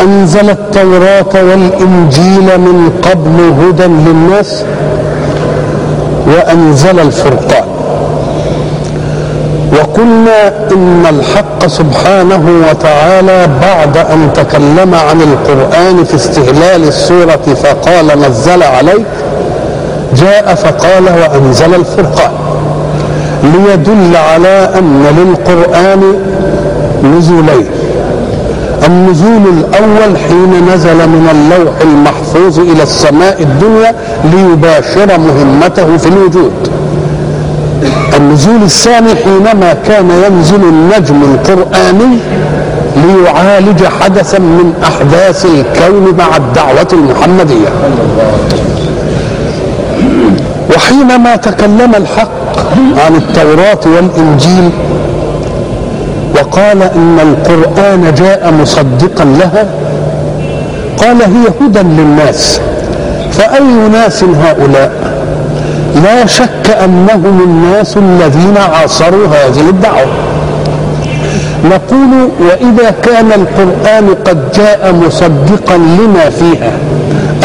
وأنزل التوراة والإنجيل من قبل هدى للناس وأنزل الفرقان. وقلنا إن الحق سبحانه وتعالى بعد أن تكلم عن القرآن في استهلال السورة فقال نزل عليه جاء فقال وأنزل الفرقان. ليدل على أن للقرآن نزولين النزول الأول حين نزل من اللوح المحفوظ إلى السماء الدنيا ليباشر مهمته في الوجود. النزول الثاني حينما كان ينزل النجم القرآني ليعالج حدثا من أحداث الكون مع الدعوة المحمدية. وحينما تكلم الحق عن التوراة والإنجيل وقال إن القرآن جاء مصدقا لها قال هي هدى للناس. فأي ناس هؤلاء؟ لا شك أنهم الناس الذين عاصروا هذه الدعوة. نقول وإذا كان القرآن قد جاء مصدقا لما فيها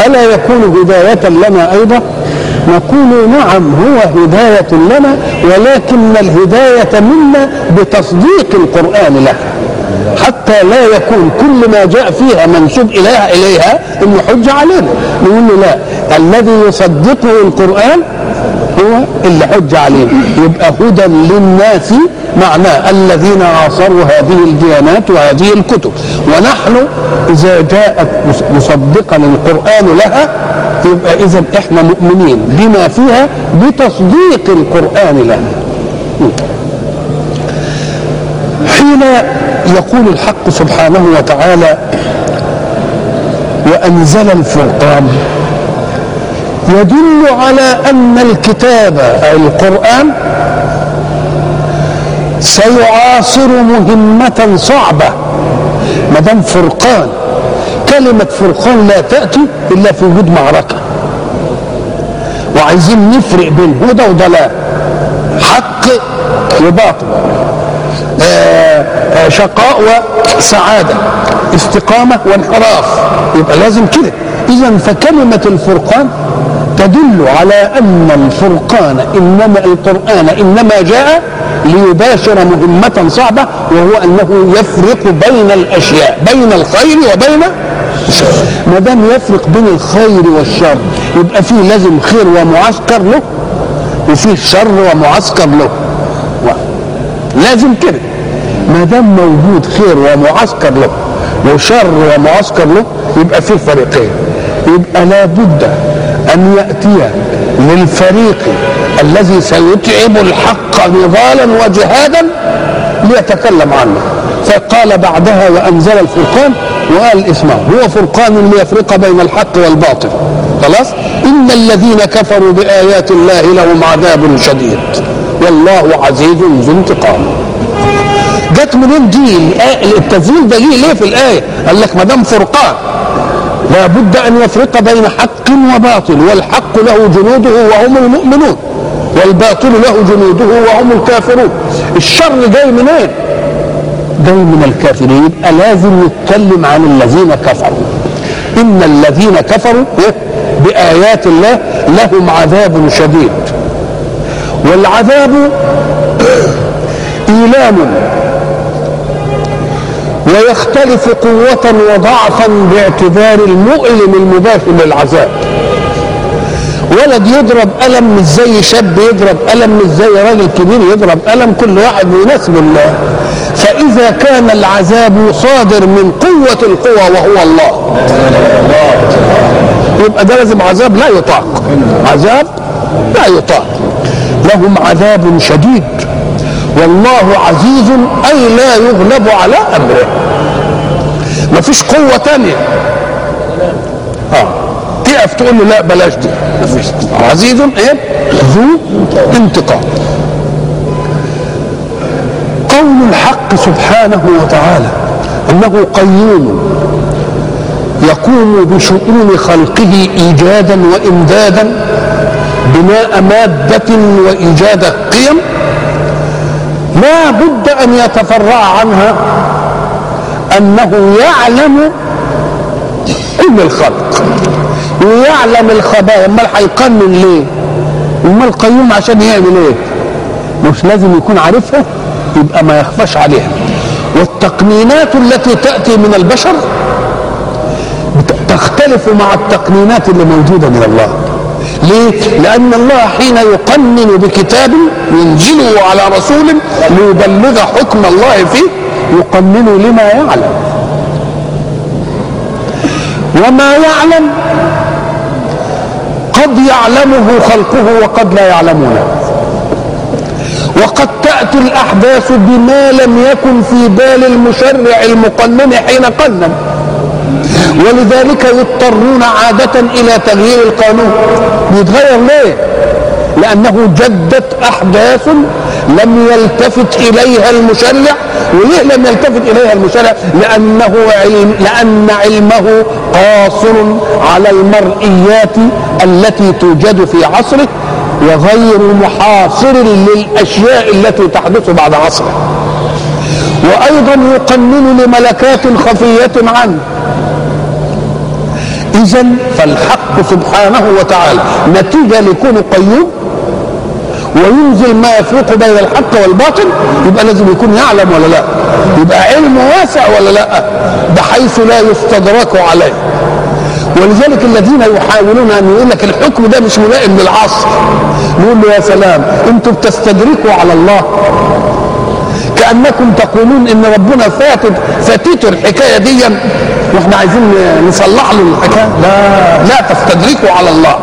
ألا يكون هداية لنا أيضا؟ نقول نعم هو هداية لنا ولكن الهداية منا بتصديق القرآن لها حتى لا يكون كل ما جاء فيها منسوب إليها إليها إنه حجة علينا. نقول له لا. الذي يصدقه القرآن هو اللي حج عليه يبقى هدى للناس معناه الذين عاصروا هذه الديانات وهذه الكتب. ونحن إذا جاءت مصدقا القرآن لها يبقى إذا إحنا مؤمنين بما فيها بتصديق القرآن لها. حين يقول الحق سبحانه وتعالى وأنزل الفرقان. يدل على أن الكتاب أي القرآن سيعاصر مهمة صعبة. ما دام فرقان كلمة فرقان لا تأتي إلا في وجود معركة. وعايزين نفرق بين هدى وضلال حق وباطل. شقاء وسعادة استقامة وانحراف. يبقى لازم كده. إذا فكلمة الفرقان تدل على أن الفرقان إنما القرآن إنما جاء ليباشر مهمة صعبة وهو أنه يفرق بين الأشياء بين الخير وبين ما دام يفرق بين الخير والشر يبقى فيه لازم خير ومعسكر له وفيه شر ومعسكر له. لازم كده. ما دام موجود خير ومعسكر له وشر ومعسكر له يبقى فيه فريقين. يبقى لابد أن يأتي للفريق الذي سيتعب الحق نضالا وجهادا ليتكلم عنه. فقال بعدها وأنزل الفرقان وقال اسمه هو فرقان ليفرق بين الحق والباطل. خلاص؟ إن الذين كفروا بآيات الله لهم عذاب شديد. والله عزيز ذو انتقام. جت منين دي التذليل ده جه ليه في الآية؟ قال لك ما دام فرقان لابد أن يفرق بين حق وباطل والحق له جنوده وهم المؤمنون والباطل له جنوده وهم الكافرون. الشر جاي منين؟ جاي من الكافرين. يبقى لازم يتكلم عن الذين كفروا. إن الذين كفروا بآيات الله لهم عذاب شديد. والعذاب ايلام ويختلف قوة وضعفا باعتبار المؤلم المباشر للعذاب ولد يضرب ألم مش زي شاب يضرب ألم مش زي راجل كبير يضرب ألم كل واحد يناسب الله. فإذا كان العذاب صادر من قوة القوى وهو الله. يبقى ده لازم عذاب لا يطاق. عذاب لا يطاق. لهم عذاب شديد. والله عزيز أي لا يغلب على أمره. ما فيش قوة تانية. آه. تقف تقول له لا بلاش دي. عزيز إيه؟ ذو انتقام. قول الحق سبحانه وتعالى إنه قيوم يقوم بشؤون خلقه إيجادا وإمدادا بناء مادة وإيجاد قيم لا بد أن يتفرع عنها أنه يعلم كل الخلق ويعلم الخبايا. امال هيقنن ليه؟ امال قيوم عشان يعمل إيه؟ مش لازم يكون عارفها يبقى ما يخفاش عليها. والتقنينات التي تأتي من البشر تختلف مع التقنينات اللي موجودة من الله. ليه؟ لأن الله حين يقنن بكتاب ينزله على رسول ليبلغ حكم الله فيه يقنن لما يعلم. وما يعلم قد يعلمه خلقه وقد لا يعلمونه. وقد تأتي الأحداث بما لم يكن في بال المشرع المقنن حين قنن. ولذلك يضطرون عادة إلى تغيير القانون بيتغير ليه؟ لأنه جدت أحداث لم يلتفت إليها المشرع وليه لم يلتفت إليها المشرع؟ لأنه علم لأن علمه قاصر على المرئيات التي توجد في عصره وغير محاصر للأشياء التي تحدث بعد عصره وأيضا يقنن لملكات خفية عنه إذا فالحق سبحانه وتعالى نتيجة لكونه قيوم وينزل ما يفرق بين الحق والباطل يبقى لازم يكون يعلم ولا لا؟ يبقى علم واسع ولا لا؟ بحيث لا يستدرك عليه. ولذلك الذين يحاولون أن يقول لك الحكم ده مش ملائم للعصر. نقول له يا سلام أنتم بتستدركوا على الله. كانكم تقولون إن ربنا فاتت فاتته الحكاية دي. وإحنا عايزين نصلح له الحكاية. لا. لا تستدركوا على الله.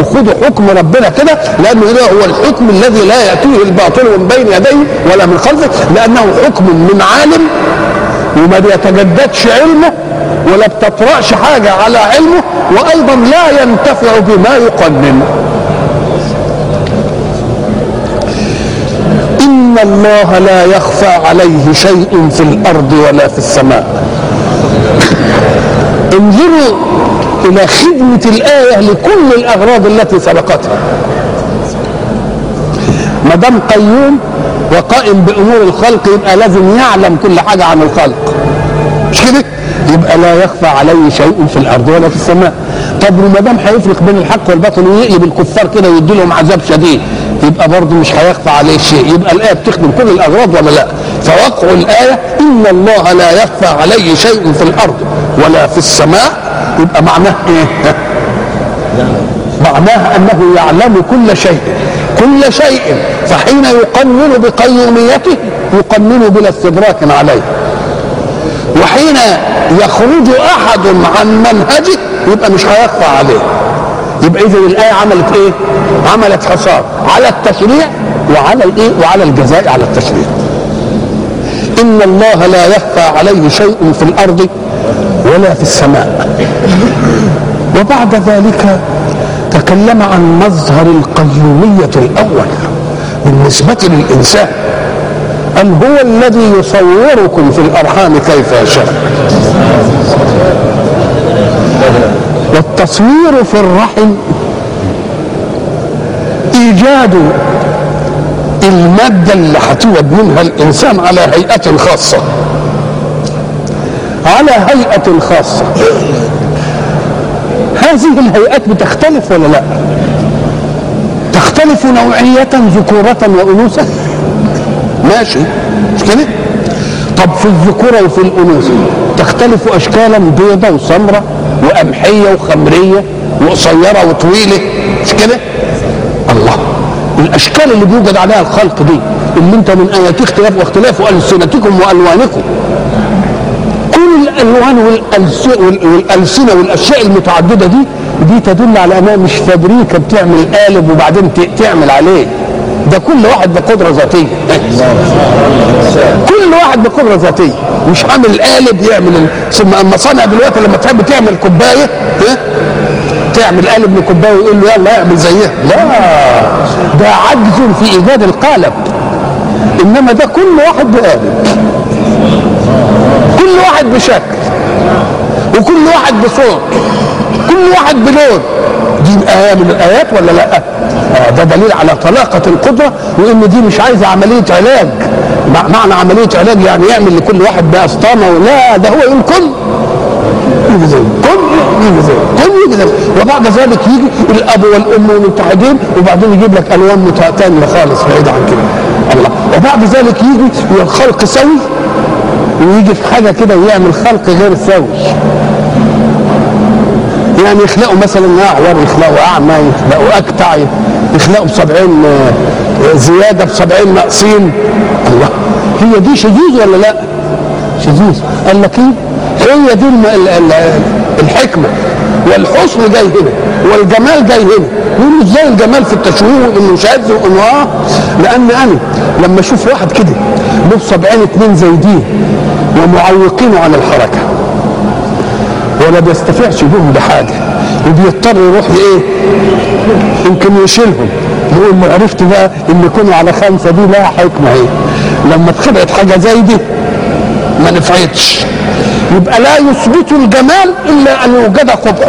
وخذوا حكم ربنا كده لأنه ده هو الحكم الذي لا يأتيه الباطل من بين يديه ولا من خلفه لأنه حكم من عالم وما بيتجددش علمه ولا بتطرأش حاجة على علمه وأيضا لا ينتفع بما يقنن إن الله لا يخفى عليه شيء في الأرض ولا في السماء. انظروا إلى خدمة الآية لكل الأغراض التي سبقتها. ما دام قيوم وقائم بأمور الخلق يبقى لازم يعلم كل حاجة عن الخلق. مش كده؟ يبقى لا يخفى عليه شيء في الأرض ولا في السماء. طب وما دام هيفرق بين الحق والباطل ويقلب الكفار كده ويدي لهم عذاب شديد. يبقى برضه مش هيخفى عليه شيء. يبقى الآية بتخدم كل الأغراض ولا لا؟ فوقع الآية إن الله لا يخفى عليه شيء في الأرض ولا في السماء. يبقى معناه إيه؟ معناه أنه يعلم كل شيء. كل شيء. فحين يقنن بقيوميته يقنن بلا استدراك عليه. وحين يخرج أحد عن منهجه يبقى مش هيخفى عليه. يبقى اذا الآية عملت إيه؟ عملت حصار على التشريع وعلى الإيه؟ وعلى الجزاء على التشريع إن الله لا يخفى عليه شيء في الأرض ولا في السماء. وبعد ذلك تكلم عن مظهر القيومية الأول بالنسبة للإنسان. قال هو الذي يصوركم في الأرحام كيف يشاء؟ والتصوير في الرحم إيجاد المادة اللي هتولد منها الإنسان على هيئة خاصة. على هيئة خاصة. هذه الهيئات بتختلف ولا لا؟ تختلف نوعية ذكورة وأنوثة؟ ماشي. مش كده؟ طب في الذكورة وفي الأنوثة تختلف أشكالا بيضة وسمرة وقمحية وخمرية وقصيرة وطويلة. مش كده؟ الله. الأشكال اللي بيوجد عليها الخلق دي اللي أنت من آيات اختلاف واختلاف ألسنتكم وألوانكم. كل الألوان والألسنة والأشياء المتعددة دي دي تدل على أنها مش فابريكا بتعمل قالب وبعدين تعمل عليه. ده كل واحد بقدرة ذاتية. كل واحد بقدرة ذاتية. مش عامل قالب يعمل ثم أما صنع دلوقتي لما تحب تعمل كوباية؟ تعمل قالب لكوباية ويقول له يلا اعمل زيها. لا. ده عجز في ايجاد القالب. إنما ده كل واحد بقالب. كل واحد بشكل. وكل واحد بصوت. كل واحد بلون. دي آية من الآيات ولا لأ؟ آه ده دليل على طلاقة القدرة وإن دي مش عايزة عملية علاج. معنى عملية علاج يعني يعمل لكل واحد بأسطامة ولا ده هو يقول كن يجي زي كله يجي زي وبعد ذلك يجي الأب والأم متحدين وبعدين يجيب لك ألوان ثانية خالص بعيد عن كده. الله. وبعد ذلك يجي الخلق سوي ويجي في حاجة كده ويعمل خلق غير سوي. يعني يخلقوا مثلا اعور يخلقوا أعمى يخلقوا أكتع يخلقوا بسبعين زيادة بسبعين ناقصين الله هي دي شذوذ ولا لا؟ شذوذ. قال لك إيه؟ هي دي الحكمة. والحسن جاي هنا والجمال جاي هنا. يقول إزاي الجمال في التشويه وانه شاذ وانه آه لأن أنا لما أشوف واحد كده له سبعين اتنين زايدين ومعوقين عن الحركة. ولا بيستطيعش يجيبهم بحاجة. وبيضطر يروح لإيه؟ يمكن يشيلهم. يقول ما عرفت بقى إن يكونوا على خمسة دي لها حكمه إيه؟ لما اتخلقت حاجة زي دي ما نفعتش. يبقى لا يثبت الجمال إلا أن يوجد قبح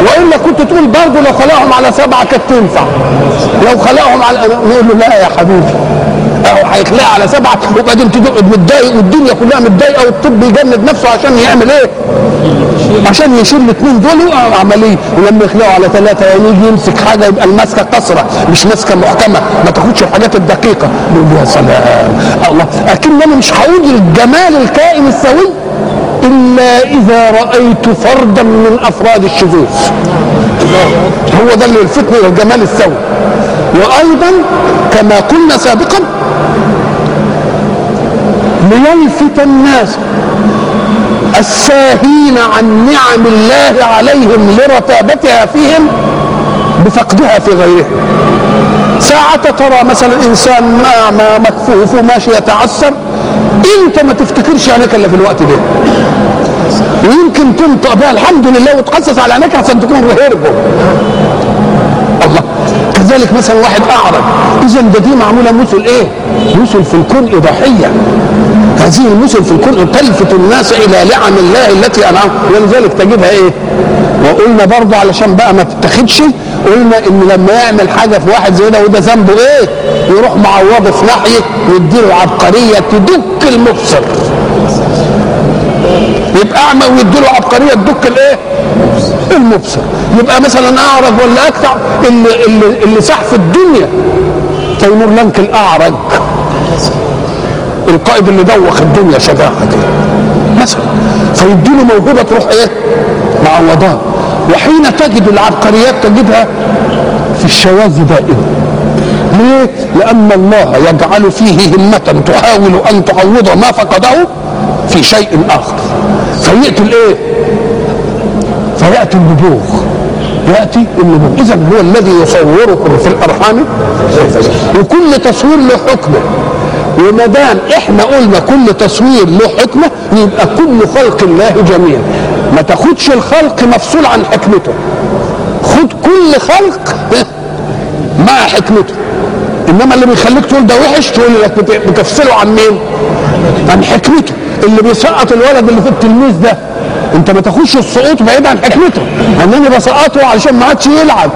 وإلا كنت تقول برضه لو خلقهم على سبعة كانت تنفع. لو خلقهم على نقول له لا يا حبيبي. اهو هيخلقها على سبعة وبعدين تدق متضايق والدنيا كلها متضايقة والطب يجند نفسه عشان يعمل إيه؟ عشان يشيل الاثنين دول عمليه ولما يخلقوا على ثلاثة يعني يمسك حاجة يبقى الماسكه قصرة مش ماسكه محكمه ما تاخدش الحاجات الدقيقة. يقول يا سلام. الله. أكن أنا مش هقول الجمال الكائن السوي إلا إذا رأيت فردا من أفراد الشذوذ. هو ده اللي إلى الجمال السوي. وأيضا كما قلنا سابقا ليلفت الناس الساهين عن نعم الله عليهم لرتابتها فيهم بفقدها في غيرهم ساعة ترى مثلا إنسان اعمى مكفوف وماشي يتعثر أنت ما تفتكرش عينيك الا في الوقت ده. ويمكن تنطق بها الحمد لله وتقصص على عينيك عشان تكون هربوا الله كذلك مثلا واحد اعرج اذا ده دي معمولة مثل إيه؟ مثل في الكون اباحيه هذه المثل في الكون تلفت الناس إلى نعم الله التي أنعم ولذلك تجدها إيه؟ وقلنا برضه علشان بقى ما تتاخدش قلنا إن لما يعمل حاجة في واحد زي ده وده ذنبه إيه؟ يروح معوضه في ناحيه ويديله عبقرية تدك المبصر يبقى أعمى ويديله عبقرية تدك الإيه؟ المبصر. يبقى مثلا أعرج ولا اكتع اللي اللي اللي سح في الدنيا. تيمور لنك الأعرج. القائد اللي دوخ الدنيا شجاعة كده مثلا. فيديله موهبة تروح إيه؟ معوضاه وحين تجد العبقريات تجدها في الشواذ دائما. ليه؟ لأن الله يجعل فيه همة تحاول أن تعوض ما فقده في شيء آخر. فيأتي الإيه؟ فيأتي النبوغ. يأتي النبوغ. إذا هو الذي يصوركم في الأرحام. وكل تصوير له حكمه. وما دام إحنا قلنا كل تصوير له حكمه يبقى كل خلق الله جميل ما تاخدش الخلق مفصول عن حكمته. خد كل خلق مع حكمته. إنما اللي بيخليك تقول ده وحش تقول لك بتفصله عن مين؟ عن حكمته. اللي بيسقط الولد اللي في التلميذ ده. انت ما تاخدش السقوط بعيد عن حكمته. انني بسقطه علشان ما عادش يلعب.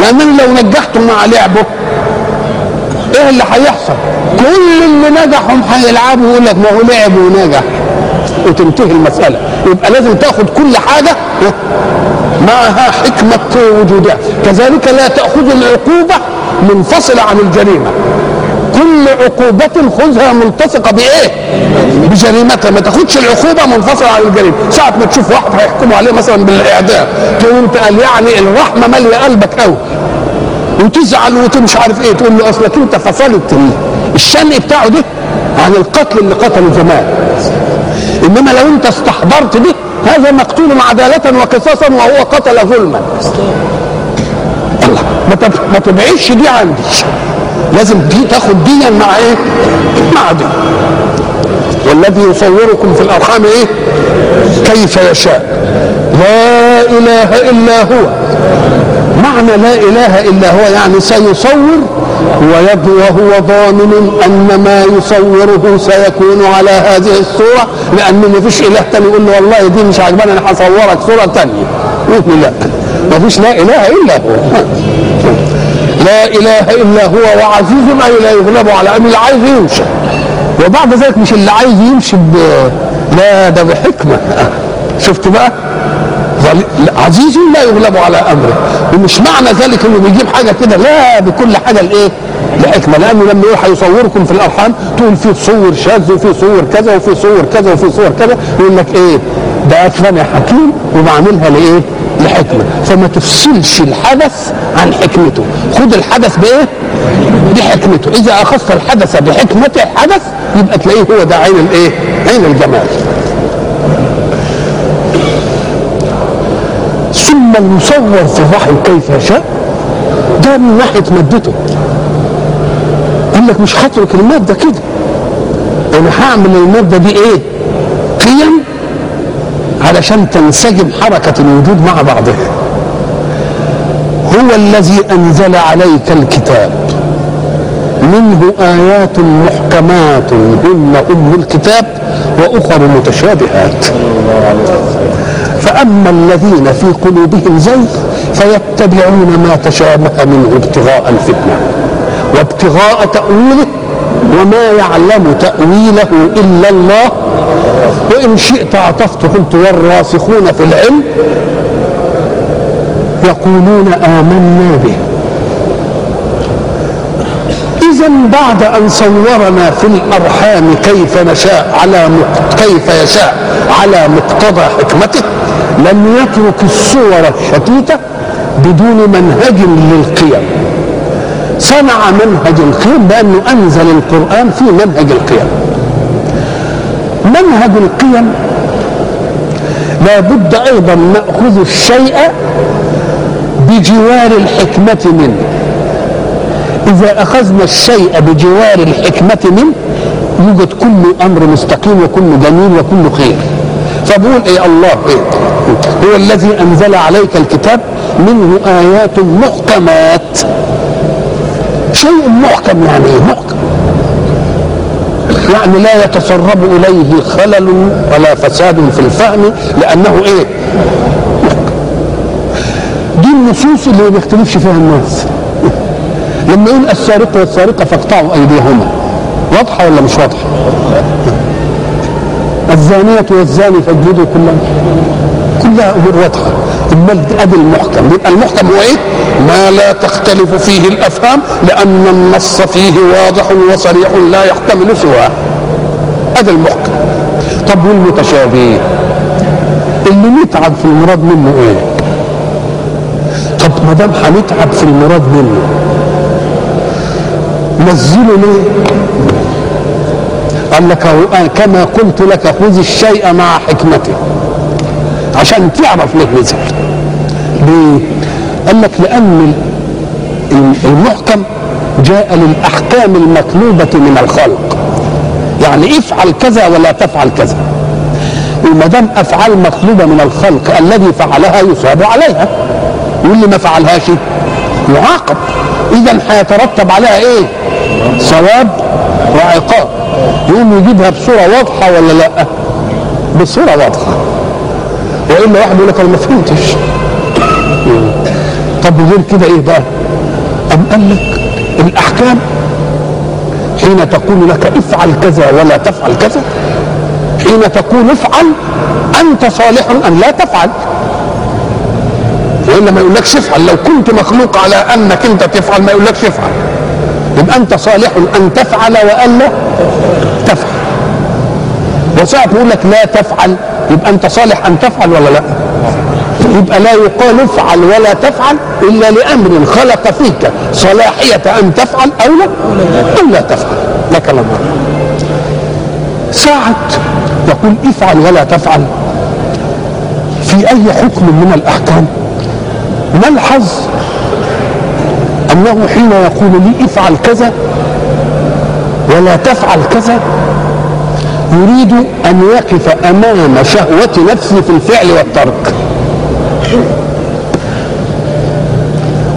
لأنني لو نجحته مع لعبه إيه اللي هيحصل؟ كل اللي نجحهم هيلعبوا يقول لك ما هو لعب ونجح. وتنتهي المسألة. يبقى لازم تاخد كل حاجة معها حكمة وجودها كذلك لا تأخذ العقوبة منفصلة عن الجريمة. كل عقوبة خذها ملتصقة بإيه؟ بجريمتها. ما تاخدش العقوبة منفصلة عن الجريمة. ساعة ما تشوف واحد هيحكموا عليه مثلا بالإعدام تقول أنت قال يعني الرحمة مالية قلبك قوي وتزعل ومش عارف إيه تقول له اصلك أنت فصلت الشن بتاعه ده عن القتل اللي قتله زمان. إنما لو أنت استحضرت به هذا مقتول عدالة وقصاصا وهو قتل ظلما. الله ما تبعدش دي عندي لازم دي تاخد ديا مع إيه؟ مع دي. والذي يصوركم في الأرحام إيه؟ كيف يشاء. لا إله إلا هو. معنى لا إله إلا هو يعني سيصور وهو ضامن أن ما يصوره سيكون على هذه الصورة لأن ما فيش إله تاني يقول له والله دي مش عجباني أنا هصورك صورة تانية. لا. ما فيش لا إله إلا هو. لا إله إلا هو وعزيز اي لا يغلب على ان اللي عايز يمشي وبعد ذلك مش اللي عايز يمشي لا ده بحكمة شفت بقى عزيز لا يغلب على أمره ومش معنى ذلك إنه بيجيب حاجة كده لا بكل حاجة لإيه؟ لحكمة لأنه لما يقول هيصوركم في الأرحام تقول في صور شاذ وفي صور كذا وفي صور كذا وفي صور كذا يقول لك إيه؟ ده أنا حكيم وبعملها لإيه؟ لحكمه. فما تفصلش الحدث عن حكمته. خد الحدث بإيه؟ بحكمته. إذا أخذت الحدث بحكمه الحدث يبقى تلاقيه هو ده عين الإيه؟ عين الجمال. ثم المصور في الرحم كيف يشاء ده من ناحية مادته. قال لك مش هترك الماده كده. أنا هعمل المادة دي إيه؟ قيم علشان تنسجم حركة الوجود مع بعضها. هو الذي أنزل عليك الكتاب. منه آيات محكمات هن أم الكتاب وأخر متشابهات. فأما الذين في قلوبهم زيغ فيتبعون ما تشابه منه ابتغاء الفتنة. وابتغاء تأويله وما يعلم تأويله إلا الله. وإن شئت عطفت قلت والراسخون في العلم يقولون آمنا به. إذا بعد أن صورنا في الأرحام كيف نشاء على كيف يشاء على مقتضى حكمته لم يترك الصور الشتيتة بدون منهج للقيم. صنع منهج القيم بأنه أنزل القرآن في منهج القيم. منهج القيم لا بد أيضا نأخذ الشيء بجوار الحكمة منه. إذا أخذنا الشيء بجوار الحكمة منه يوجد كل أمر مستقيم وكل جميل وكل خير. فبقول إيه الله إيه؟ هو الذي أنزل عليك الكتاب منه آيات محكمات. شيء محكم يعني إيه محكم. يعني لا يتسرب إليه خلل ولا فساد في الفهم لأنه إيه؟ دي النصوص اللي ما بيختلفش فيها الناس. لما يقول السارق والسارقة فاقطعوا أيديهما. واضحة ولا مش واضحة؟ الزانية والزاني فاجلدوا كلهم كلها أمور واضحة. أمال ادي المحكم يبقى المحكم هو إيه؟ ما لا تختلف فيه الأفهام لأن النص فيه واضح وصريح لا يحتمل سواه هذا المحكم طب والمتشابه اللي نتعب في المراد منه إيه؟ طب ما دام هنتعب في المراد منه نزله ليه؟ قال لك كما قلت لك خذ الشيء مع حكمته عشان تعرف ليه نزل ليه؟ قال لك لأن المحكم جاء للأحكام المطلوبة من الخلق. يعني افعل كذا ولا تفعل كذا. وما دام أفعال مطلوبة من الخلق الذي فعلها يصاب عليها. واللي ما فعلهاش؟ يعاقب. اذا هيترتب عليها إيه؟ ثواب وعقاب. يقوم يجيبها بصورة واضحة ولا لأ؟ بصورة واضحة. وإلا واحد يقول لك أنا ما فهمتش طب غير كده إيه بقى؟ أم قال لك الأحكام حين تقول لك افعل كذا ولا تفعل كذا حين تقول افعل أنت صالح أن لا تفعل. والا ما يقولكش افعل لو كنت مخلوق على أنك أنت تفعل ما يقولكش افعل. يبقى أنت صالح أن تفعل والا تفعل. وساعة يقول لك لا تفعل يبقى أنت صالح أن تفعل ولا لا؟ يبقى لا يقال افعل ولا تفعل إلا لأمر خلق فيك صلاحية أن تفعل أو لا أو لا تفعل. ده كلام ساعة يقول افعل ولا تفعل. في أي حكم من الأحكام؟ نلحظ أنه حين يقول لي افعل كذا ولا تفعل كذا يريد أن يقف أمام شهوة نفسه في الفعل والترك.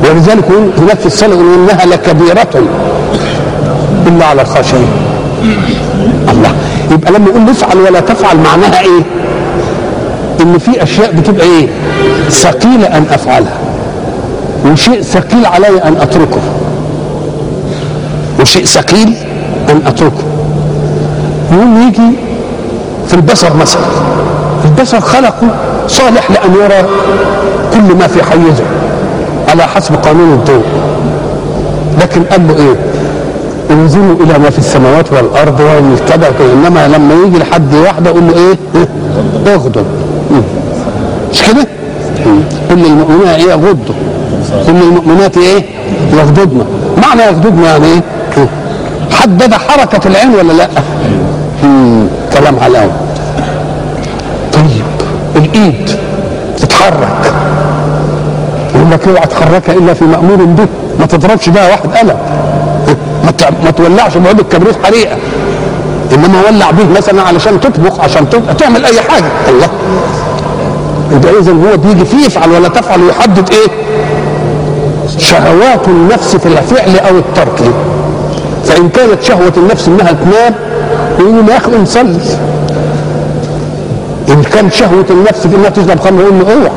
ولذلك هناك في الصلاه يقول إنها لكبيرة إلا على الخاشعين. الله. يبقى لما يقول افعل ولا تفعل معناها إيه؟ إن في أشياء بتبقى إيه؟ ثقيلة أن أفعلها. وشيء ثقيل علي أن أتركه. وشيء ثقيل أن أتركه. يقوم يجي في البصر مثلا. البصر خلقه صالح لأن يرى كل ما في حيزه على حسب قانون الضوء. لكن قال له إيه؟ انزلوا إلى ما في السماوات والأرض والكذا إنما لما يجي لحد واحدة يقول له إيه؟ اغضب مش كده؟ كل المؤمنات إيه؟ يغضوا كل المؤمنات إيه؟ يغضضن. معنى يغضضن يعني إيه؟ حدد حركة العين ولا لا. كلام طيب الايد تتحرك. يقول لك اوعى تحركها إلا في مأمور به. ما تضربش بها واحد قلم. ما تولعش بعود الكبريت حريقة. إنما ولع به مثلا علشان تطبخ عشان تعمل أي حاجة. الله. يبقى اذا هو بيجي فيه يفعل ولا تفعل ويحدد إيه؟ شهوات النفس في الفعل أو الترك. فإن كانت شهوة النفس إنها تنام يقول يا أخي نصلي إن كان شهوة النفس في إنها تشرب خمر يقول له اوعى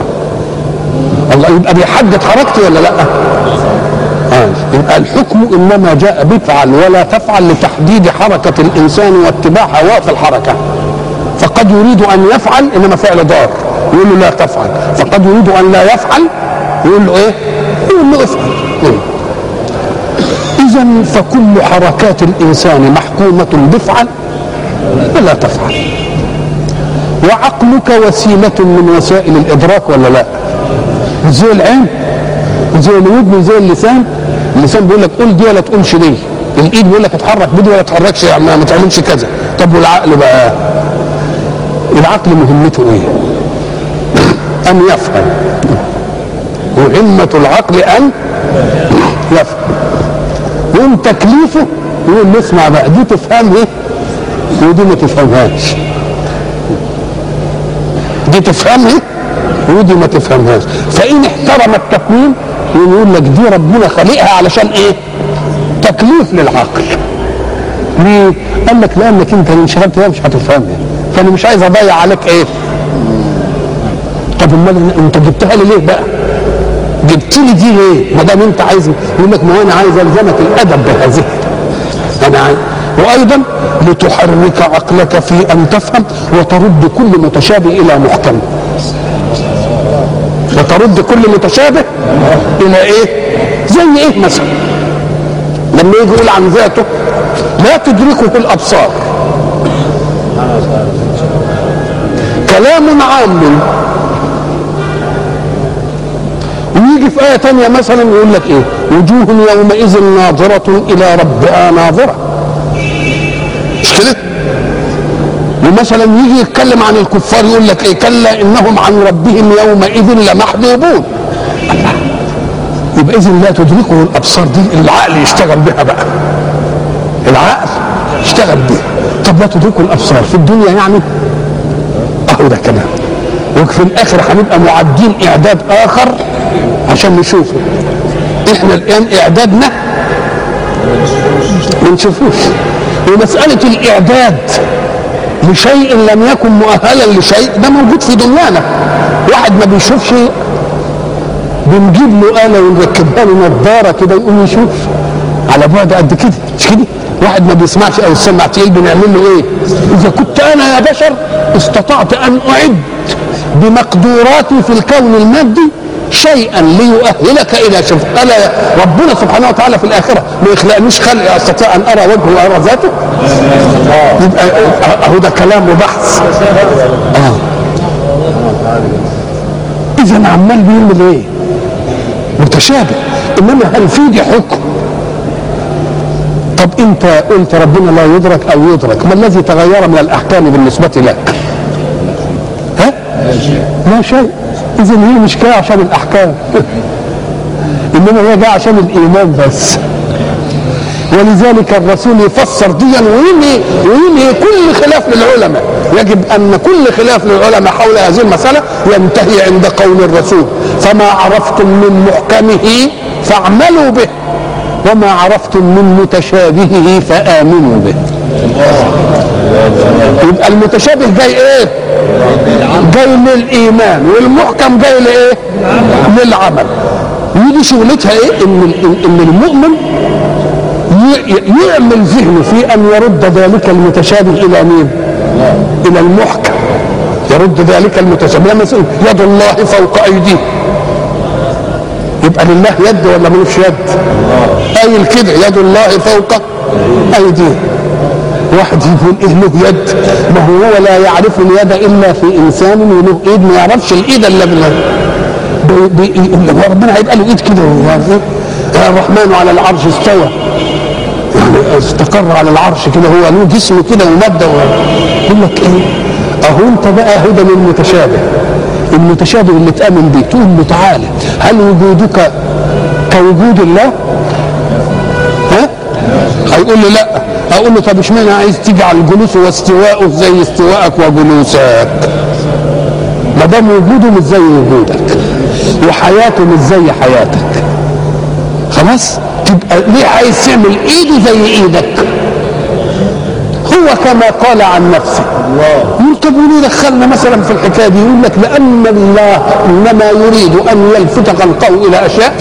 الله يبقى بيحدد حركتي ولا لأ؟ آه. يبقى الحكم إنما جاء بفعل ولا تفعل لتحديد حركة الإنسان واتباع هواه في الحركة. فقد يريد أن يفعل إنما فعل ضار. يقول له لا تفعل. فقد يريد أن لا يفعل يقول له إيه؟ يقول له افعل. اذا فكل حركات الإنسان محكومة بفعل ولا تفعل. وعقلك وسيلة من وسائل الإدراك ولا لا؟ زي العين زي الودن زي اللسان. اللسان بيقول لك قول دي ولا تقولش دي. الإيد بيقول لك اتحرك بدي ولا تتحركش يعني ما تعملش كذا. طب والعقل بقى؟ العقل مهمته إيه؟ أن يفهم. مهمة العقل أن يفهم. يوم تكليفه يقول له اسمع بقى دي تفهم إيه؟ ودي ما تفهمهاش. دي تفهمها ودي ما تفهمهاش. فإن احترم التكوين يقول لك دي ربنا خلقها علشان إيه؟ تكليف للعقل. ليه؟ قال لك لأنك أنت اللي انشغلت بيها مش هتفهمها. فأنا مش عايز أضيع عليك إيه؟ طب أمال أنت جبتها لي ليه بقى؟ جبت لي دي ليه؟ ما دام أنت عايز يقول لك ما أنا عايز ألزمك الأدب بهذه. أنا عايز وأيضا لتحرك عقلك في أن تفهم وترد كل متشابه إلى محكم. وترد كل متشابه إلى إيه؟ زي إيه مثلا؟ لما يجي يقول عن ذاته لا تدركه الأبصار. كلام عام. ويجي في آية تانية مثلا يقول لك إيه؟ وجوه يومئذ ناظرة إلى ربها ناظرة. كده؟ ومثلا يجي يتكلم عن الكفار يقول لك إيه؟ كلا إنهم عن ربهم يومئذ لمحجوبون. يبقى اذا لا تدركه الأبصار دي العقل يشتغل بها بقى. العقل يشتغل بها طب لا تدركه الأبصار. في الدنيا يعني؟ أهو ده كلام. وفي الآخر هنبقى معدين إعداد آخر عشان نشوفه. إحنا الآن إعدادنا ما نشوفوش. ومسألة الإعداد لشيء لم يكن مؤهلا لشيء ده موجود في دنيانا واحد ما بيشوفش بنجيب له آلة ونركبها له نظارة كده يقوم يشوف. على بعد قد كده مش كده؟ واحد ما بيسمعش أو السمع تقيل بنعمل له إيه؟ إذا كنت أنا يا بشر استطعت أن أعد بمقدوراتي في الكون المادي شيئا ليؤهلك إلى شوف. الا ربنا سبحانه وتعالى في الآخرة ما يخلقنيش خلق أستطيع أن أرى وجهه وأرى ذاته؟ يبقى اهو ده كلام وبحث. آه. اذا عمال بيعمل إيه؟ متشابه. إنما هل في دي حكم؟ طب أنت قلت ربنا لا يدرك أو يدرك ما الذي تغير من الأحكام بالنسبة لك؟ ها؟ لا شيء. اذا هي مش جاية عشان الأحكام. إنما هي جاية عشان الإيمان بس. ولذلك الرسول يفسر ديا وينهي وينهي كل خلاف للعلماء. يجب أن كل خلاف للعلماء حول هذه المسألة ينتهي عند قول الرسول. فما عرفتم من محكمه فاعملوا به وما عرفتم من متشابهه فآمنوا به. يبقى المتشابه جاي إيه؟ جاي للايمان والمحكم جاي لايه للعمل. ودي شغلتها إيه؟ إن ان المؤمن يعمل ذهنه في أن يرد ذلك المتشابه إلى مين؟ إلى المحكم. يرد ذلك المتشابه. يقول يد الله فوق أيديه. يبقى لله يد ولا ملوش يد؟ قايل كده. يد الله فوق أيديه. واحد يقول إيه له يد. ما هو لا يعرف اليد إلا في إنسان وله إيد ما يعرفش الإيد إلا بالله. هو ربنا هيبقى له إيد كده الرحمن على العرش استوى. يعني استقر على العرش كده هو له جسم كده وماده يقول لك إيه؟ أهو أنت بقى هدى للمتشابه. المتشابه اللي تآمن بيه. تقول له تعالى هل وجودك كوجود الله؟ هيقول لي لا. أقول له طب اشمعنى عايز تجعل جلوسه واستواءه زي استواءك وجلوسك؟ ما دام وجوده مش زي وجودك؟ وحياته مش زي حياتك؟ خلاص؟ تبقى ليه عايز تعمل ايده زي إيدك؟ هو كما قال عن نفسه. يقول طب وليه دخلنا مثلا في الحكاية دي يقول لك لأن الله إنما يريد أن يلفت خلقه إلى أشياء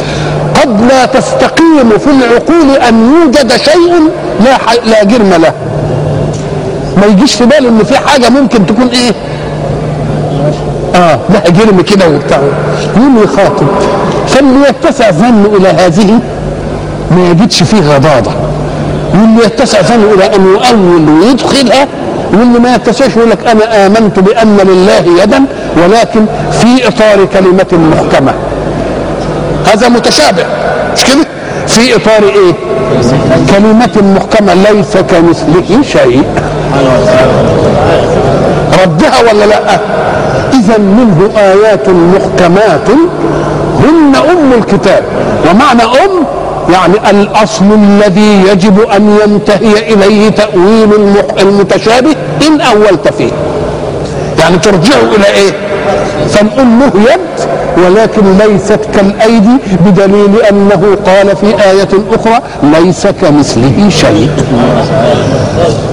قد لا تستقيم في العقول أن يوجد شيء لا. لا جرم له. ما يجيش في باله إن في حاجة ممكن تكون إيه؟ آه لها جرم كده وبتاع. يقوم يخاطب. فاللي يتسع ظنه إلى هذه. ما يجدش فيه غضاضة. واللي يتسع ظنه إلى أن يؤول ويدخلها. واللي ما يتسعش يقول لك أنا آمنت بأن لله يدا ولكن في إطار كلمة محكمة. هذا متشابه مش كده؟ في إطار إيه؟ كلمة محكمة ليس كمثله شيء. ردها ولا لأ؟ إذا منه آيات محكمات هن أم الكتاب. ومعنى أم يعني الأصل الذي يجب أن ينتهي إليه تأويل المتشابه إن أولت فيه. يعني ترجعوا إلى إيه فنقول له يد ولكن ليست كالأيدي بدليل أنه قال في آية أخرى ليس كمثله شيء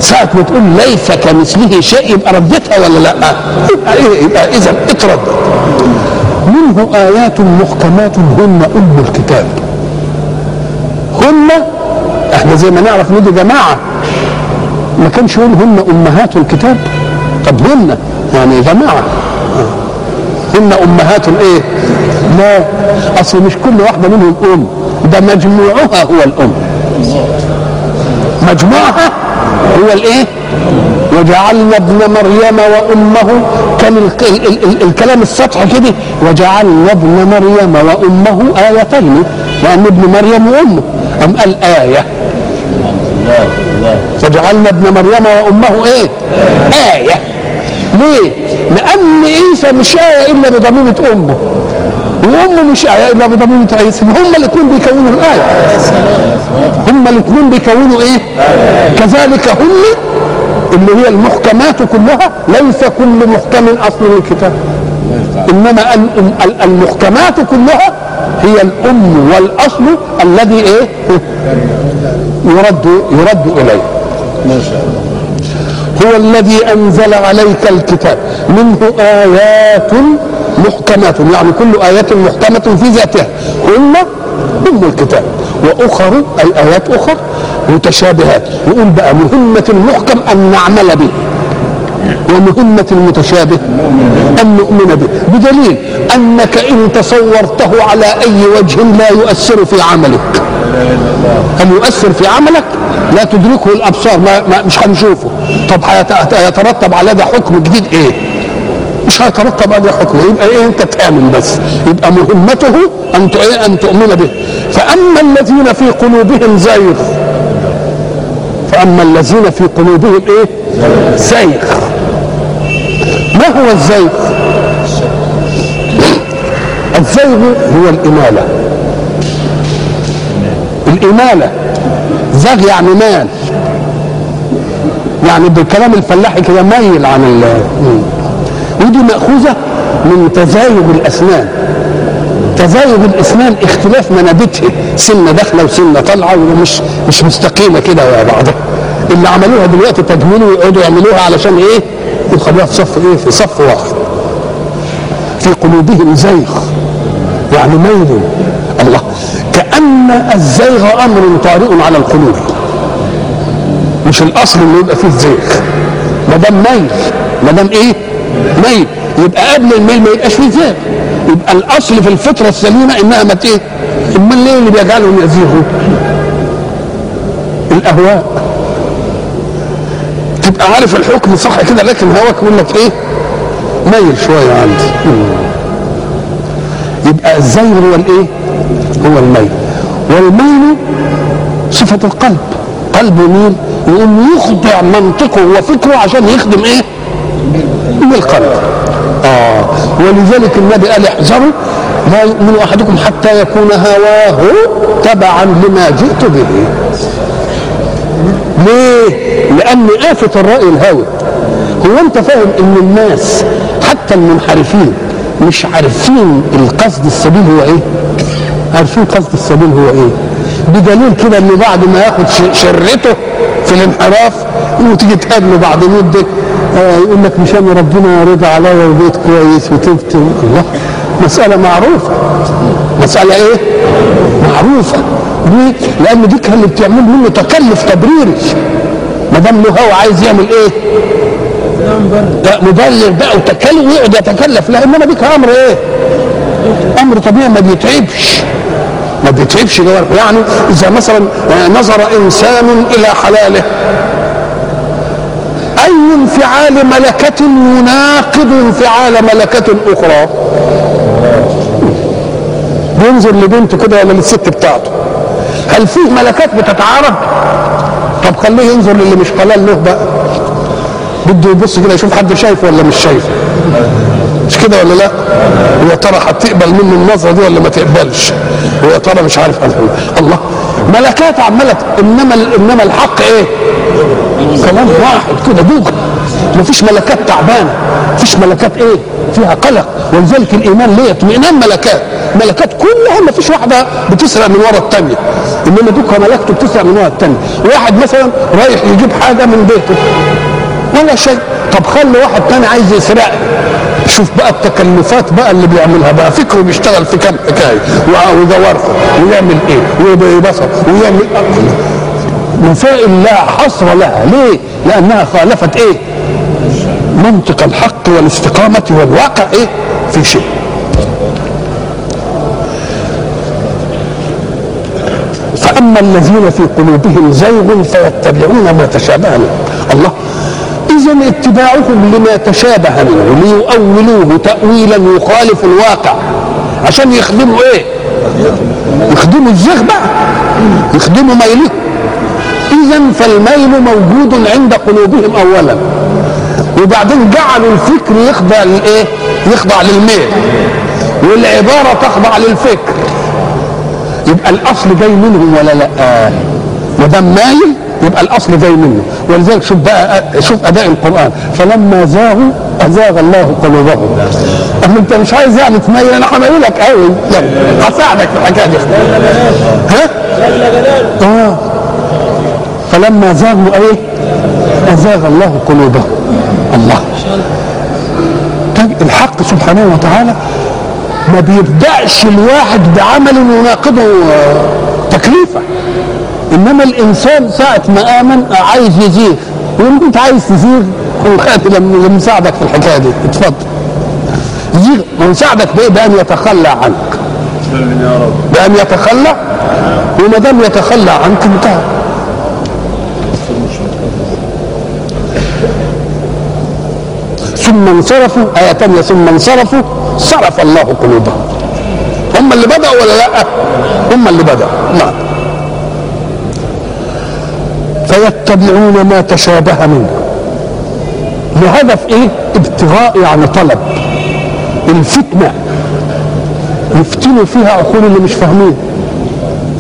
ساعة ما تقول ليس كمثله شيء يبقى ردتها ولا لأ؟ يبقى إيه يبقى اذا اتردد. منه آيات محكمات هن أم الكتاب. هن إحنا زي ما نعرف ندي جماعة ما كانش يقول هن أمهات الكتاب طب هن يعني جماعة. هن أمهات الايه؟ لا أصل مش كل واحدة منهم أم. ده مجموعها هو الأم. مجموعها هو الإيه؟ وجعلنا ابن مريم وأمه كان ال ال ال ال الكلام السطحي كده. وجعلنا ابن مريم وأمه آيتين. وأن ابن مريم وامه أم قال إيه فجعلنا ابن مريم وأمه إيه؟ آية. ليه؟ لأن عيسى مش آية إلا بضميمة أمه. وأمه مش آية إلا بضميمة عيسى. هم الاثنين بيكونوا الآية. هم الاثنين بيكونوا إيه؟ كذلك هم اللي هي المحكمات كلها ليس كل محكم أصل الكتاب ال- المحكمات كلها هي الأم والأصل الذي إيه؟ يرد يرد إليه. ما شاء الله. هو الذي أنزل عليك الكتاب. منه آيات محكمات يعني كل آيات محكمة في ذاتها. هن أم الكتاب. وأخر أي آيات أخرى متشابهات. يقول بقى مهمة المحكم أن نعمل به. ومهمة المتشابه أن نؤمن به. بدليل أنك إن تصورته على أي وجه لا يؤثر في عملك. هل يؤثر في عملك لا تدركه الأبصار ما ما مش هنشوفه. طب هيت- هيترتب على ده حكم جديد إيه؟ مش هيترتب على ده حكم. يبقى إيه أنت تآمن بس؟ يبقى مهمته أن؟ أن تؤمن به. فأما الذين في قلوبهم زيغ فأما الذين في قلوبهم إيه؟ زيغ. ما هو الزيغ؟ الزيغ هو الإمالة. الإمالة زغ يعني مال. يعني بالكلام الفلاحي كده ميل عن ال ودي مأخوذة من تزايد الأسنان. تزايد الأسنان اختلاف منابتها. سنة داخلة وسنة طالعة ومش مش مستقيمة كده يا بعضها اللي عملوها دلوقتي تجميل ويقعدوا يعملوها علشان إيه؟ يخلوها في صف إيه؟ في صف واحد. في قلوبهم زيغ. يعني ميل. كأن الزيغ أمر طارئ على القلوب. مش الأصل إنه يبقى فيه زيغ. ما دام ميل ما دام إيه؟ ميل. يبقى قبل الميل ما يبقاش فيه زيغ. يبقى الأصل في الفطرة السليمة إنها ما إيه امال ليه اللي بيجعلهم يزيغوا. الأهواء. تبقى عارف الحكم صح كده لكن هواك يقول لك إيه؟ ميل شوية عندي. يبقى الزيغ هو الإيه؟ هو الميل. والميل صفة القلب. قلبه مين يقوم يخضع منطقه وفكره عشان يخدم إيه؟ القلب. آه. ولذلك النبي قال احذروا لا يؤمن أحدكم حتى يكون هواه تبعا لما جئت به. ليه؟ لأن آفة الرأي الهوى هو أنت فاهم إن الناس حتى المنحرفين مش عارفين القصد السبيل هو إيه؟ عارفين قصد السبيل هو إيه بدليل كده إنه بعد ما ياخد شرته في الانحراف وتيجي تقابله بعد مدة آه يقول لك مش أنا ربنا رضى عليا وبيت كويس وتبت الله مسألة معروفة مسألة إيه؟ معروفة ليه؟ لأن دي كان اللي بتعمل منه تكلف تبريري ما دام له هو عايز يعمل إيه؟ مبرر بقى وتكلف ويقعد يتكلف لا إنما ديك أمر إيه؟ أمر طبيعي ما بيتعبش. ما بيتعبش يعني إذا مثلا نظر إنسان إلى حلاله. أي انفعال ملكة يناقض انفعال ملكة أخرى. بينظر لبنته كده ولا للست بتاعته. هل فيه ملكات بتتعارض؟ طب خليه ينظر للي مش حلال له بقى. بده يبص كده يشوف حد شايفه ولا مش شايفه. مش كده ولا لا؟ ويا ترى هتقبل منه النظرة دي ولا ما تقبلش؟ ويا ترى مش عارف. الله. ملكات عماله إنما إنما الحق إيه؟ كلام واحد كده دوغ مفيش ملكات تعبانة. مفيش ملكات إيه؟ فيها قلق. ولذلك الإيمان ليه؟ اطمئنان ملكات. ملكات كلها ما فيش واحدة بتسرق من ورا الثانية إنما دوكا ملكته بتسرق من ورا الثانية واحد مثلا رايح يجيب حاجة من بيته. ولا شيء. طب خلي واحد تاني عايز يسرق شوف بقى التكلفات بقى اللي بيعملها بقى. فكره بيشتغل في كام حكاية. وجوارحه ويعمل إيه؟ ويبصر ويعمل مسائل لا حصر لها. ليه؟ لأنها خالفت إيه؟ منطق الحق والاستقامة والواقع إيه؟ في شيء. فأما الذين في قلوبهم زيغ فيتبعون ما تشابه الله إذا اتباعهم لما تشابه منه ليؤولوه تأويلا يخالف الواقع. عشان يخدموا إيه؟ يخدموا الزيغ بقى يخدموا ميلهم إذا فالميل موجود عند قلوبهم أولا. وبعدين جعلوا الفكر يخضع للإيه؟ يخضع للميل. والعبارة تخضع للفكر. يبقى الأصل جاي منهم ولا لأ؟ ما دام مايل يبقى الأصل جاي منه. ولذلك شوف بقى شوف أداء القرآن. فلما زاغوا أزاغ الله قلوبهم. أما أنت مش عايز يعني تميل أنا هميلك قوي. يعني هساعدك في الحكاية دي. ها؟ آه. فلما زاغوا إيه؟ أزاغ الله قلوبهم. الله. الحق سبحانه وتعالى ما بيبدأش الواحد بعمل يناقضه تكليفه إنما الإنسان ساعة ما آمن عايز يزيغ. يقول انت عايز تزيغ لما نساعدك في الحكاية دي. اتفضل. يزيغ ونساعدك بإيه؟ بأن يتخلى عنك. بأن يتخلى؟ وما دام يتخلى عنك انتهى. ثم انصرفوا آية تانية ثم انصرفوا. صرف الله قلوبهم. هم اللي بدأوا ولا لا؟ هم اللي بدأوا. نعم. فيتبعون ما تشابه منه. لهدف إيه؟ ابتغاء يعني طلب الفتنة يفتنوا فيها عقول اللي مش فاهمين.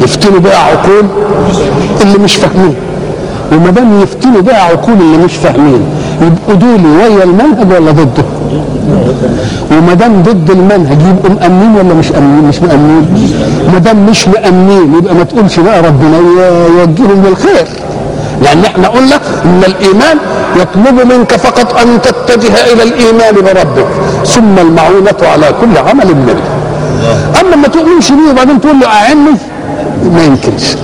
يفتنوا بها عقول اللي مش فاهمين. وما دام يفتنوا بها عقول اللي مش فاهمين يبقوا دول ويا المنهج ولا ضده؟ وما دام ضد المنهج يبقوا مأمنين ولا مش مأمنين مش مأمنين. ما دام مش مأمنين يبقى ما تقولش بقى ربنا يوجههم للخير. لأن إحنا قلنا إن الإيمان يطلب منك فقط أن تتجه إلى الإيمان بربك ثم المعونة على كل عمل منه أما ما تؤمنش بيه وبعدين تقول له اعني ما يمكنش.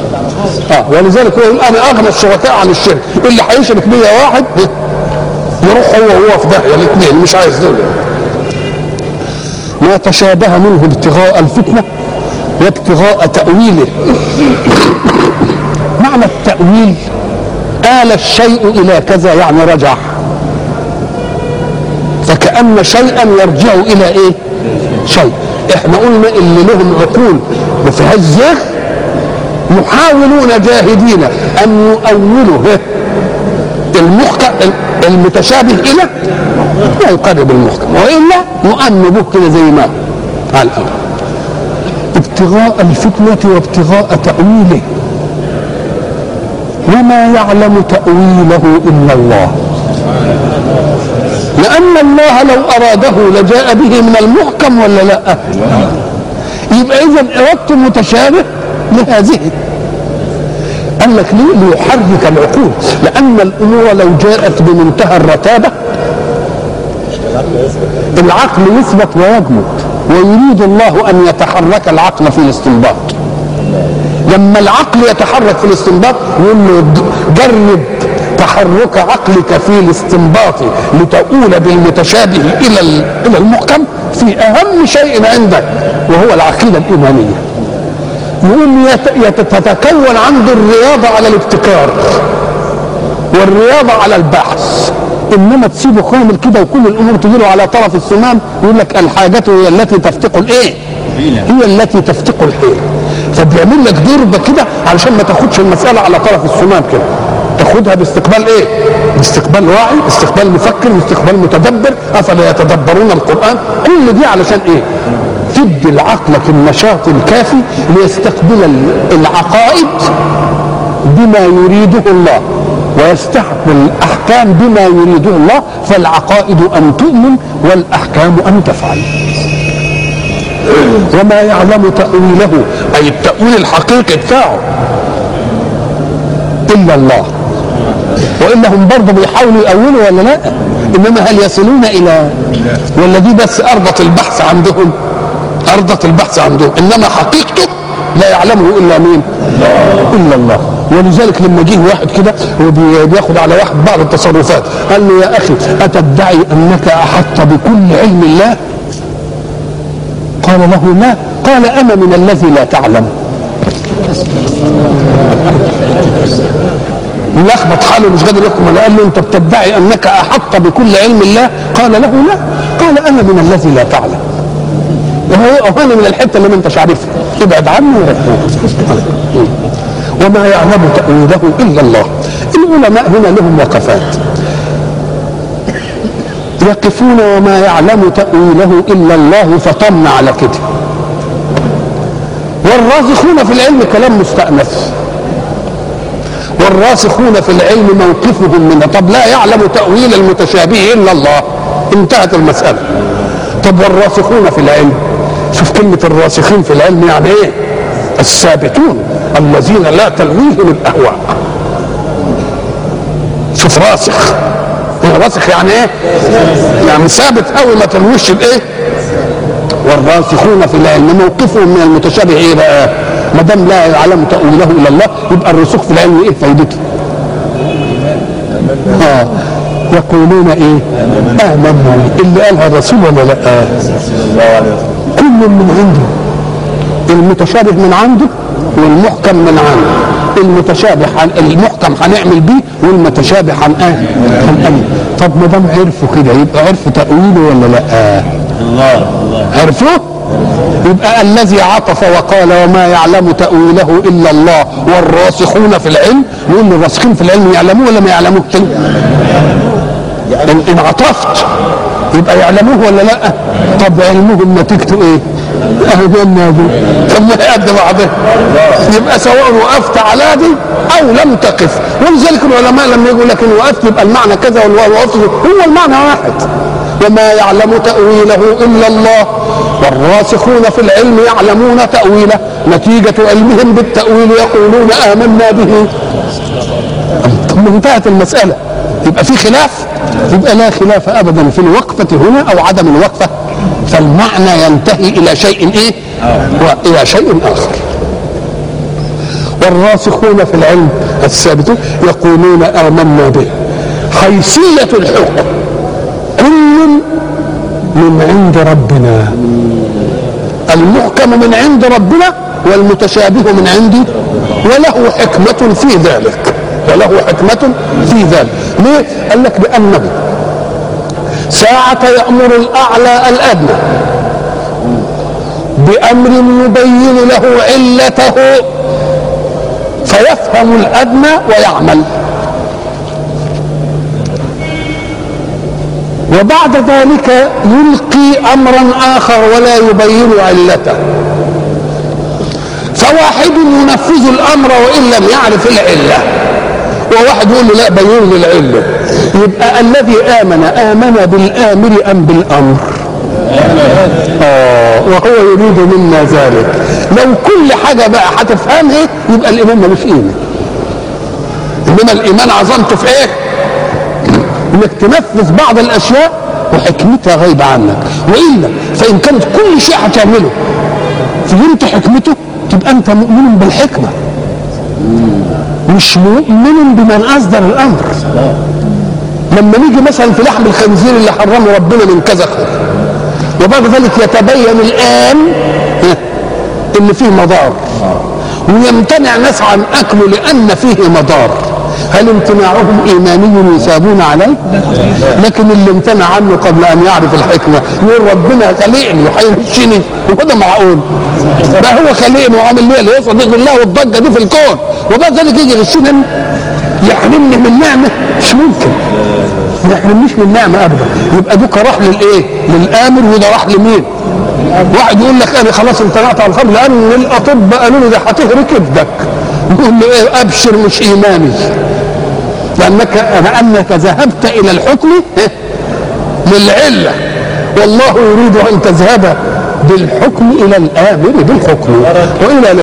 آه ولذلك هو يقول أنا أغنى الشركاء عن الشرك. اللي هيشرك بيا واحد يروح هو وهو في داهية الاثنين مش عايز دول ما تشابه منه ابتغاء الفتنة وابتغاء تأويله. معنى التأويل آل الشيء إلى كذا يعني رجع. فكأن شيئا يرجع إلى إيه؟ شيء. إحنا قلنا اللي لهم عقول. زيغ يحاولون جاهدين أن يؤولوا المحكم المتشابه إلى ما يقرب المحكم وإلا نؤمن به كده زي ما على الأول ابتغاء الفتنة وابتغاء تأويله. وما يعلم تأويله إلا الله. لأن الله لو أراده لجاء به من المحكم ولا لأ. يبقى إذا إرادته متشابه لهذه. قال لك ليه ليحرك العقول. لأن الأمور لو جاءت بمنتهى الرتابة العقل يثبت ويجمد ويريد الله أن يتحرك العقل في الاستنباط. لما العقل يتحرك في الاستنباط يقول له جرب تحرك عقلك في الاستنباط لتؤول بالمتشابه إلى إلى المحكم في أهم شيء عندك وهو العقيدة الإيمانية. يقول تتكون عنده الرياضة على الابتكار والرياضة على البحث إنما تسيبه خامل كده وكل الأمور له على طرف السمام يقول لك الحاجة هي التي تفتق الايه؟ هي التي تفتق الحيل فبيعمل لك ضربه كده علشان ما تاخدش المسألة على طرف السمام كده تاخدها باستقبال إيه؟ باستقبال واعي، استقبال مفكر، باستقبال متدبر، أفلا يتدبرون القرآن، كل دي علشان إيه؟ تدي لعقلك النشاط الكافي ليستقبل العقائد بما يريده الله ويستحق الأحكام بما يريده الله فالعقائد أن تؤمن والأحكام أن تفعل. وما يعلم تأويله أي التأويل الحقيقي بتاعه إلا الله. وإلا هم برضه بيحاولوا يأولوا ولا لا؟ إنما هل يصلون إلى دي بس أرضة البحث عندهم؟ أرضة البحث عندهم إنما حقيقته لا يعلمه إلا مين؟ إلا الله. ولذلك لما جه واحد كده وبياخد على واحد بعض التصرفات قال له يا أخي أتدعي أنك أحطت بكل علم الله؟ قال له لا قال أنا من الذي لا تعلم. لخبط حاله مش قادر يحكم قال له أنت بتدعي أنك أحط بكل علم الله؟ قال له لا. قال أنا من الذي لا تعلم. وهو أنا من الحتة اللي ما أنتش عارفها. ابعد عنه وما يعلم تاويله إلا الله. العلماء هنا لهم وقفات. يقفون وما يعلم تأويله إلا الله فطن على كده. والراسخون في العلم كلام مستأنف. والراسخون في العلم موقفهم منه طب لا يعلم تأويل المتشابه إلا الله. انتهت المسألة. طب والراسخون في العلم؟ شوف كلمة الراسخين في العلم يعني إيه؟ الثابتون الذين لا تلويهم الأهواء. شوف راسخ. راسخ يعني إيه؟ يعني ثابت قوي ما تلوش الإيه؟ والراسخون في العلم. موقفهم من المتشابه إيه بقى ما دام لا يعلم تأويله إلا الله يبقى الرسوخ في العلم إيه؟ فايدته. آه. يقولون إيه؟ امنا اللي قالها الرسول ولا لا. كل من عنده. المتشابه من عنده والمحكم من عنده. المتشابه عن المحكم هنعمل بيه والمتشابه عن إيه هنعمل طب ما دام عرفوا كده يبقى عرفوا تأويله ولا لأ؟ الله الله. عرفوه يبقى الذي عطف وقال وما يعلم تأويله إلا الله والراسخون في العلم يقول الراسخين في العلم يعلموه ولا ما يعلموه إن, إن عطفت يبقى يعلموه ولا لأ؟ طب علمهم نتيجته إيه؟ اهي دي النادي طب ما قد بعضها يبقى سواء وقفت على دي أو لم تقف. ولذلك العلماء لما يقول لك إن وقفت يبقى المعنى كذا ووقفت هو المعنى واحد. وما يعلم تأويله إلا الله. والراسخون في العلم يعلمون تأويله. نتيجة علمهم بالتأويل يقولون آمنا به. انتهت المسألة. يبقى في خلاف. يبقى لا خلاف أبدا في الوقفة هنا أو عدم الوقفة فالمعنى ينتهي إلى شيء إيه؟ وإلى شيء آخر. والراسخون في العلم الثابتون يقولون آمنا به. حيثية الحكم. كل من عند ربنا. المحكم من عند ربنا والمتشابه من عندي وله حكمة في ذلك. وله حكمة في ذلك. ليه؟ قال لك بأنه ساعة يأمر الأعلى الأدنى بأمر يبين له علته فيفهم الأدنى ويعمل. وبعد ذلك يلقي أمرا آخر ولا يبين علته. فواحد ينفذ الأمر وإن لم يعرف العلة. وواحد يقول له لا بين لي العلة يبقى الذي آمن آمن بالآمر أم بالأمر؟ آه وهو يريد منا ذلك. لو كل حاجة بقى هتفهمها يبقى الإيمان ملوش قيمة. إنما الإيمان عظمته في إيه؟ إنك تنفذ بعض الأشياء وحكمتها غايبة عنك. وإلا فإن كانت كل شيء هتعمله فهمت حكمته تبقى أنت مؤمن بالحكمة. مش مؤمن بمن أصدر الأمر. لما نيجي مثلا في لحم الخنزير اللي حرمه ربنا من كذا خير. وبعد ذلك يتبين الآن إن فيه مضار. ويمتنع ناس عن أكله لأن فيه مضار. هل امتناعهم إيماني يثابون عليه؟ لكن اللي امتنع عنه قبل أن يعرف الحكمة يقول ربنا خلقني وهيمشيني وده معقول؟ ده هو خلقني وعامل لي اللي صديق الله والضجة دي في الكون. وبعد ذلك يجي يغشني يحرمني من نعمة. مش ممكن. ما يحرمنيش من نعمة أبدا. يبقى دوك راح للإيه؟ للآمر وده راح لمين؟ واحد يقول لك أنا خلاص امتنعت عن الخمر لأن الاطباء قالوا لي ده هتهرك ابنك. يقول له إيه أبشر مش إيماني. لأنك لانك ذهبت إلى الحكم للعلة. والله يريد أن تذهب بالحكم إلى الآمر بالحكم. وإلى